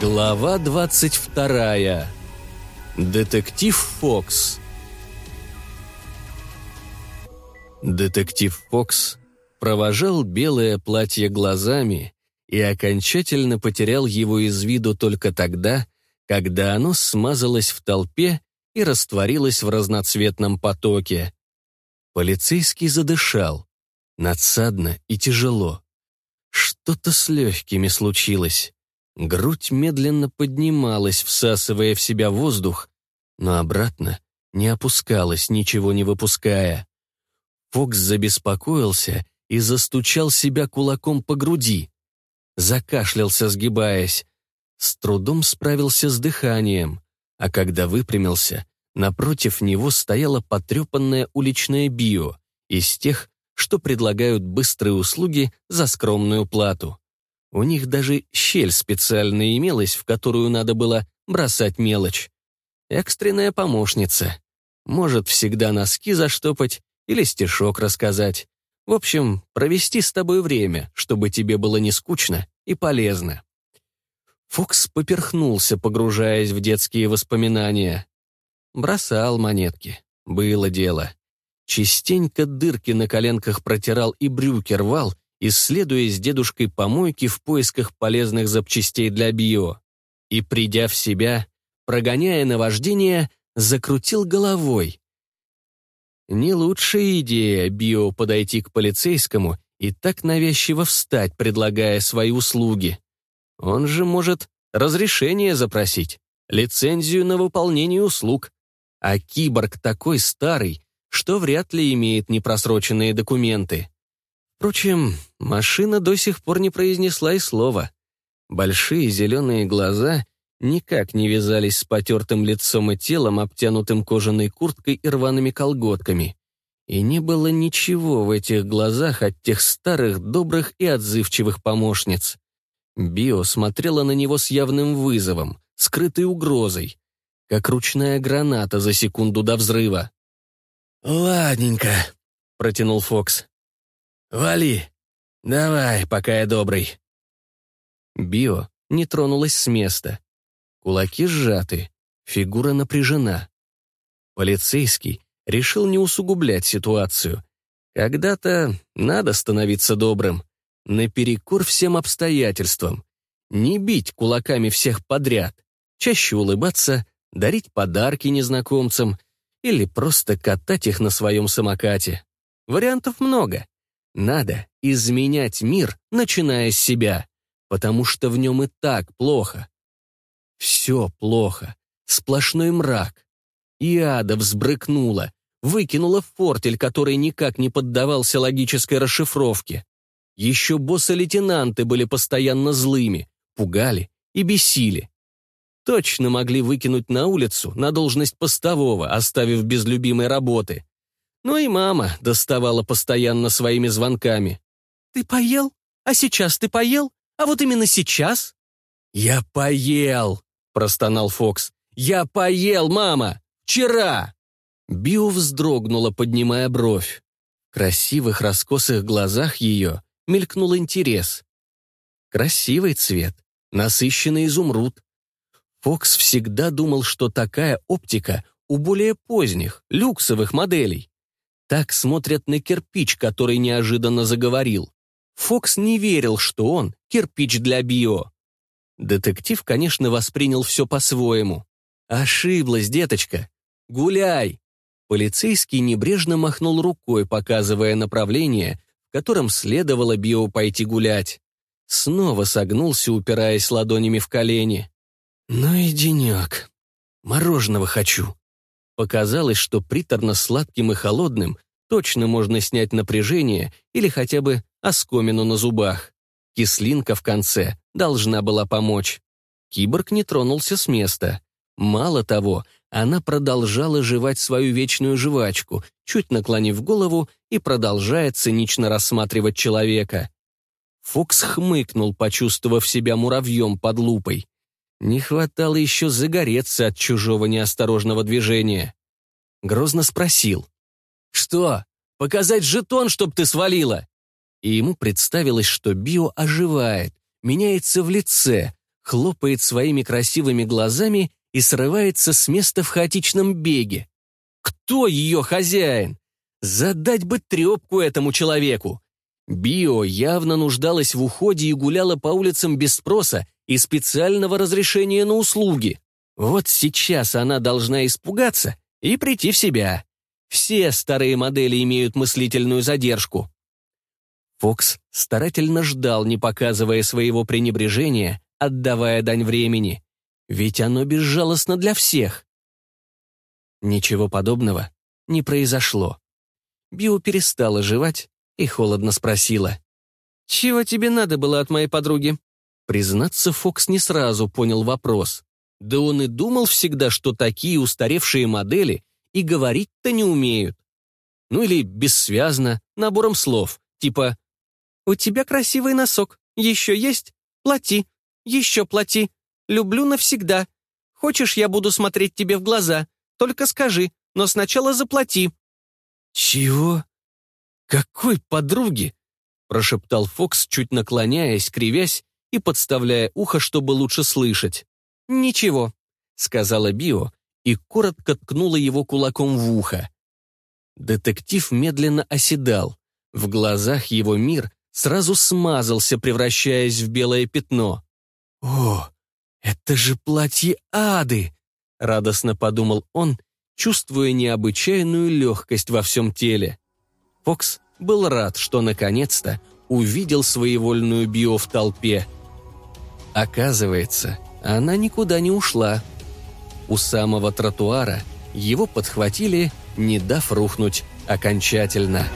Глава 22. Детектив Фокс. Детектив Фокс провожал белое платье глазами и окончательно потерял его из виду только тогда, когда оно смазалось в толпе и растворилось в разноцветном потоке. Полицейский задышал, надсадно и тяжело. Что-то с легкими случилось. Грудь медленно поднималась, всасывая в себя воздух, но обратно не опускалась, ничего не выпуская. Фокс забеспокоился и застучал себя кулаком по груди. Закашлялся, сгибаясь. С трудом справился с дыханием, а когда выпрямился, напротив него стояла потрепанная уличная био из тех, что предлагают быстрые услуги за скромную плату. У них даже щель специальная имелась, в которую надо было бросать мелочь. Экстренная помощница. Может всегда носки заштопать или стишок рассказать. В общем, провести с тобой время, чтобы тебе было не скучно и полезно. Фокс поперхнулся, погружаясь в детские воспоминания. Бросал монетки. Было дело. Частенько дырки на коленках протирал и брюки рвал, исследуя с дедушкой помойки в поисках полезных запчастей для био. И, придя в себя, прогоняя наваждение, закрутил головой. Не лучшая идея био подойти к полицейскому и так навязчиво встать, предлагая свои услуги. Он же может разрешение запросить, лицензию на выполнение услуг. А киборг такой старый, что вряд ли имеет непросроченные документы. Впрочем, машина до сих пор не произнесла и слова. Большие зеленые глаза никак не вязались с потертым лицом и телом, обтянутым кожаной курткой и рваными колготками. И не было ничего в этих глазах от тех старых, добрых и отзывчивых помощниц. Био смотрела на него с явным вызовом, скрытой угрозой, как ручная граната за секунду до взрыва. «Ладненько», — протянул Фокс. «Вали! Давай, пока я добрый!» Био не тронулась с места. Кулаки сжаты, фигура напряжена. Полицейский решил не усугублять ситуацию. Когда-то надо становиться добрым, наперекор всем обстоятельствам. Не бить кулаками всех подряд, чаще улыбаться, дарить подарки незнакомцам или просто катать их на своем самокате. Вариантов много. Надо изменять мир, начиная с себя, потому что в нем и так плохо. Все плохо, сплошной мрак. И ада взбрыкнула, выкинула фортель, который никак не поддавался логической расшифровке. Еще боссы-лейтенанты были постоянно злыми, пугали и бесили. Точно могли выкинуть на улицу на должность постового, оставив без любимой работы. Но и мама доставала постоянно своими звонками. «Ты поел? А сейчас ты поел? А вот именно сейчас?» «Я поел!» — простонал Фокс. «Я поел, мама! Вчера!» Био вздрогнула, поднимая бровь. В красивых раскосых глазах ее мелькнул интерес. Красивый цвет, насыщенный изумруд. Фокс всегда думал, что такая оптика у более поздних, люксовых моделей. Так смотрят на кирпич, который неожиданно заговорил. Фокс не верил, что он — кирпич для био. Детектив, конечно, воспринял все по-своему. «Ошиблась, деточка. Гуляй!» Полицейский небрежно махнул рукой, показывая направление, в котором следовало био пойти гулять. Снова согнулся, упираясь ладонями в колени. «Ну и денек. Мороженого хочу». Показалось, что приторно-сладким и холодным точно можно снять напряжение или хотя бы оскомину на зубах. Кислинка в конце должна была помочь. Киборг не тронулся с места. Мало того, она продолжала жевать свою вечную жвачку, чуть наклонив голову и продолжая цинично рассматривать человека. Фокс хмыкнул, почувствовав себя муравьем под лупой. Не хватало еще загореться от чужого неосторожного движения. Грозно спросил. «Что, показать жетон, чтоб ты свалила?» И ему представилось, что Био оживает, меняется в лице, хлопает своими красивыми глазами и срывается с места в хаотичном беге. Кто ее хозяин? Задать бы трепку этому человеку. Био явно нуждалась в уходе и гуляла по улицам без спроса и специального разрешения на услуги. Вот сейчас она должна испугаться и прийти в себя. Все старые модели имеют мыслительную задержку. Фокс старательно ждал, не показывая своего пренебрежения, отдавая дань времени. Ведь оно безжалостно для всех. Ничего подобного не произошло. Био перестала жевать и холодно спросила. «Чего тебе надо было от моей подруги?» Признаться, Фокс не сразу понял вопрос. Да он и думал всегда, что такие устаревшие модели и говорить-то не умеют. Ну или бессвязно, набором слов, типа «У тебя красивый носок, еще есть? Плати, еще плати, люблю навсегда. Хочешь, я буду смотреть тебе в глаза, только скажи, но сначала заплати». «Чего? Какой подруги?» прошептал Фокс, чуть наклоняясь, кривясь и подставляя ухо, чтобы лучше слышать. «Ничего», — сказала Био и коротко ткнула его кулаком в ухо. Детектив медленно оседал. В глазах его мир сразу смазался, превращаясь в белое пятно. «О, это же платье ады!» — радостно подумал он, чувствуя необычайную легкость во всем теле. Фокс был рад, что наконец-то увидел своевольную био в толпе. Оказывается, она никуда не ушла. У самого тротуара его подхватили, не дав рухнуть окончательно.